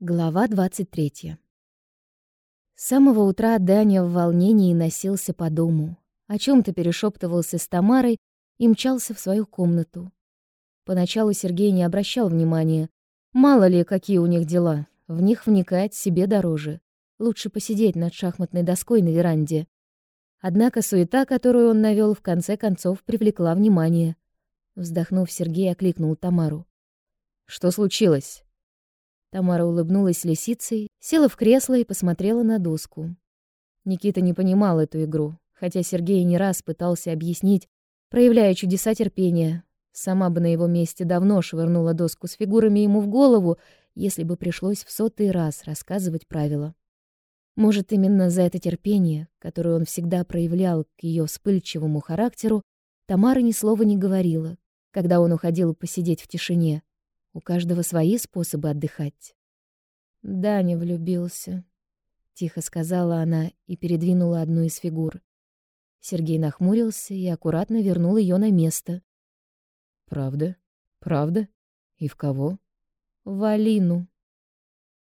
Глава 23. С самого утра Даня в волнении носился по дому, о чем то перешептывался с Тамарой и мчался в свою комнату. Поначалу Сергей не обращал внимания. Мало ли, какие у них дела. В них вникать себе дороже. Лучше посидеть над шахматной доской на веранде. Однако суета, которую он навел, в конце концов привлекла внимание. Вздохнув, Сергей окликнул Тамару. «Что случилось?» Тамара улыбнулась лисицей, села в кресло и посмотрела на доску. Никита не понимал эту игру, хотя Сергей не раз пытался объяснить, проявляя чудеса терпения. Сама бы на его месте давно швырнула доску с фигурами ему в голову, если бы пришлось в сотый раз рассказывать правила. Может, именно за это терпение, которое он всегда проявлял к ее вспыльчивому характеру, Тамара ни слова не говорила, когда он уходил посидеть в тишине. У каждого свои способы отдыхать. Да, не влюбился, тихо сказала она и передвинула одну из фигур. Сергей нахмурился и аккуратно вернул ее на место. Правда? Правда? И в кого? В Алину.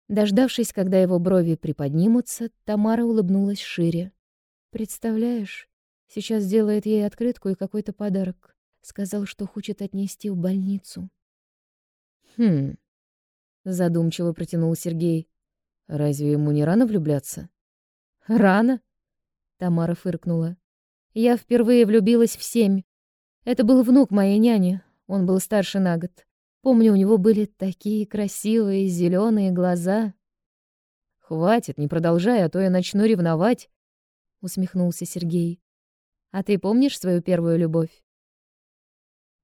Дождавшись, когда его брови приподнимутся, Тамара улыбнулась шире. Представляешь, сейчас делает ей открытку и какой-то подарок. Сказал, что хочет отнести в больницу. Хм. Задумчиво протянул Сергей. Разве ему не рано влюбляться? Рано? Тамара фыркнула. Я впервые влюбилась в семь. Это был внук моей няни. Он был старше на год. Помню, у него были такие красивые зеленые глаза. Хватит, не продолжай, а то я начну ревновать, усмехнулся Сергей. А ты помнишь свою первую любовь?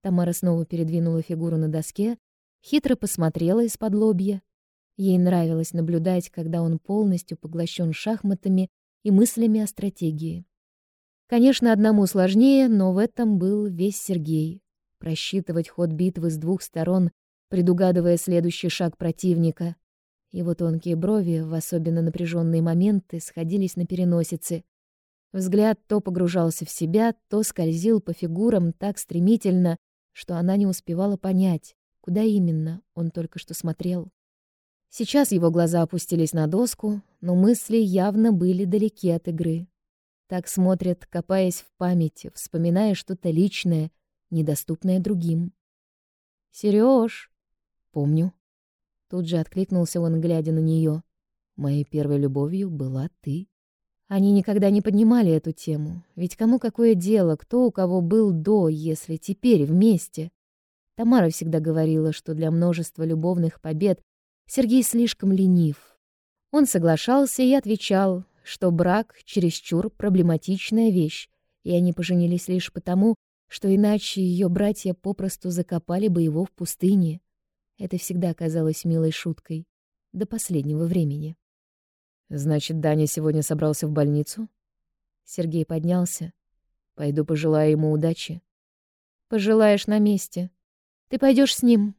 Тамара снова передвинула фигуру на доске, Хитро посмотрела из-под лобья. Ей нравилось наблюдать, когда он полностью поглощен шахматами и мыслями о стратегии. Конечно, одному сложнее, но в этом был весь Сергей. Просчитывать ход битвы с двух сторон, предугадывая следующий шаг противника. Его тонкие брови в особенно напряженные моменты сходились на переносице. Взгляд то погружался в себя, то скользил по фигурам так стремительно, что она не успевала понять, Куда именно он только что смотрел? Сейчас его глаза опустились на доску, но мысли явно были далеки от игры. Так смотрят, копаясь в памяти, вспоминая что-то личное, недоступное другим. Серёж, помню. Тут же откликнулся он, глядя на неё. Моей первой любовью была ты. Они никогда не поднимали эту тему, ведь кому какое дело, кто у кого был до, если теперь вместе. Тамара всегда говорила, что для множества любовных побед Сергей слишком ленив. Он соглашался и отвечал, что брак чересчур проблематичная вещь, и они поженились лишь потому, что иначе ее братья попросту закопали бы его в пустыне. Это всегда казалось милой шуткой до последнего времени. Значит, Даня сегодня собрался в больницу? Сергей поднялся. Пойду пожелаю ему удачи. Пожелаешь на месте, ты пойдешь с ним.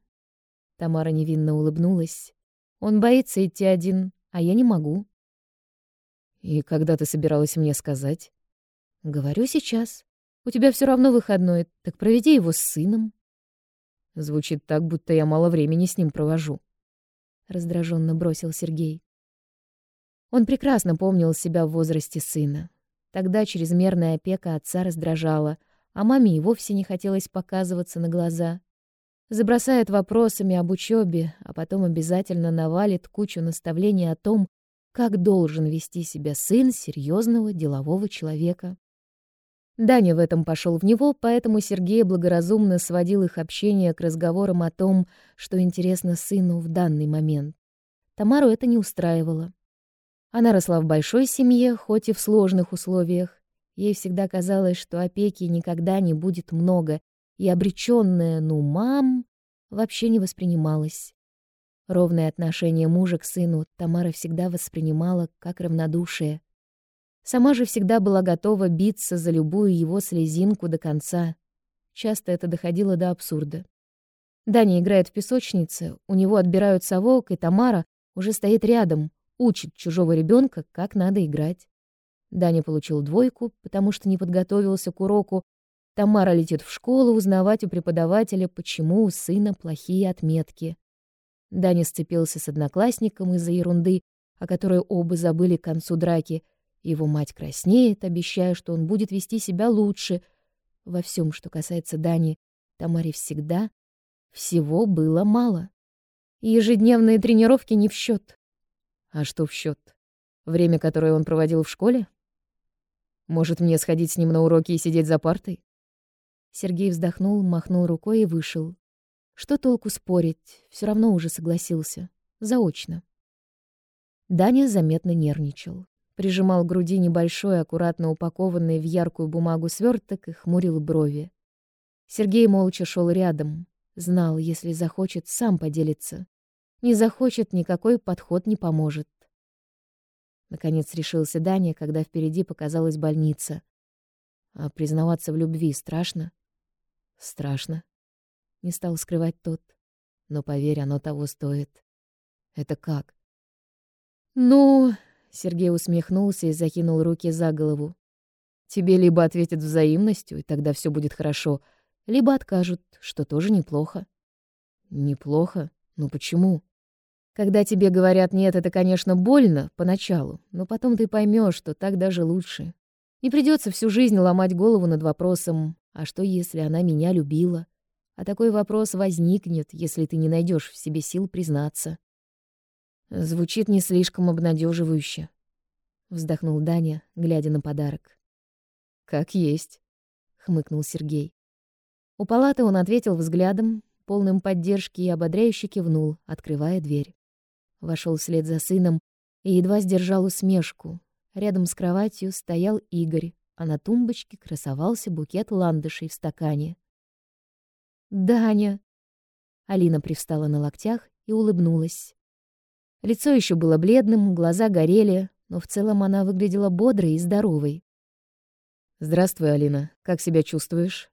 Тамара невинно улыбнулась. Он боится идти один, а я не могу. И когда ты собиралась мне сказать? Говорю сейчас. У тебя все равно выходной, так проведи его с сыном. Звучит так, будто я мало времени с ним провожу. Раздраженно бросил Сергей. Он прекрасно помнил себя в возрасте сына. Тогда чрезмерная опека отца раздражала, а маме и вовсе не хотелось показываться на глаза забросает вопросами об учебе, а потом обязательно навалит кучу наставлений о том, как должен вести себя сын серьезного делового человека. Даня в этом пошел в него, поэтому Сергей благоразумно сводил их общение к разговорам о том, что интересно сыну в данный момент. Тамару это не устраивало. Она росла в большой семье, хоть и в сложных условиях. Ей всегда казалось, что опеки никогда не будет много, и обречённая «ну, мам» вообще не воспринималась. Ровное отношение мужа к сыну Тамара всегда воспринимала как равнодушие. Сама же всегда была готова биться за любую его слезинку до конца. Часто это доходило до абсурда. Даня играет в песочнице, у него отбирают совок, и Тамара уже стоит рядом, учит чужого ребенка, как надо играть. Даня получил двойку, потому что не подготовился к уроку, Тамара летит в школу узнавать у преподавателя, почему у сына плохие отметки. Даня сцепился с одноклассником из-за ерунды, о которой оба забыли к концу драки. Его мать краснеет, обещая, что он будет вести себя лучше. Во всем, что касается Дани, Тамаре всегда всего было мало. ежедневные тренировки не в счет. А что в счет? Время, которое он проводил в школе? Может, мне сходить с ним на уроки и сидеть за партой? Сергей вздохнул, махнул рукой и вышел. Что толку спорить? Все равно уже согласился. Заочно. Даня заметно нервничал. Прижимал к груди небольшой, аккуратно упакованный в яркую бумагу сверток и хмурил брови. Сергей молча шел рядом. Знал, если захочет, сам поделится. Не захочет, никакой подход не поможет. Наконец решился Даня, когда впереди показалась больница. А признаваться в любви страшно? Страшно. Не стал скрывать тот. Но поверь, оно того стоит. Это как? Ну, Сергей усмехнулся и закинул руки за голову. Тебе либо ответят взаимностью, и тогда все будет хорошо, либо откажут, что тоже неплохо. Неплохо? Ну почему? Когда тебе говорят «нет», это, конечно, больно поначалу, но потом ты поймешь, что так даже лучше. Не придется всю жизнь ломать голову над вопросом «а что, если она меня любила?» А такой вопрос возникнет, если ты не найдешь в себе сил признаться. Звучит не слишком обнадеживающе, вздохнул Даня, глядя на подарок. Как есть, хмыкнул Сергей. У палаты он ответил взглядом, полным поддержки и ободряюще кивнул, открывая дверь. Вошел вслед за сыном и едва сдержал усмешку. Рядом с кроватью стоял Игорь, а на тумбочке красовался букет ландышей в стакане. «Даня!» Алина привстала на локтях и улыбнулась. Лицо еще было бледным, глаза горели, но в целом она выглядела бодрой и здоровой. «Здравствуй, Алина. Как себя чувствуешь?»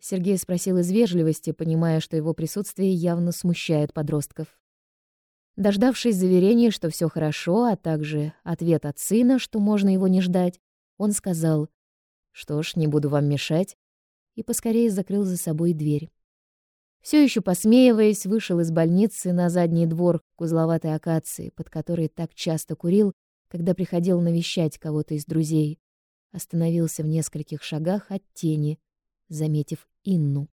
Сергей спросил из вежливости, понимая, что его присутствие явно смущает подростков. Дождавшись заверения, что все хорошо, а также ответ от сына, что можно его не ждать, он сказал «Что ж, не буду вам мешать», и поскорее закрыл за собой дверь. Все еще посмеиваясь, вышел из больницы на задний двор к узловатой акации, под которой так часто курил, когда приходил навещать кого-то из друзей. Остановился в нескольких шагах от тени, заметив Инну.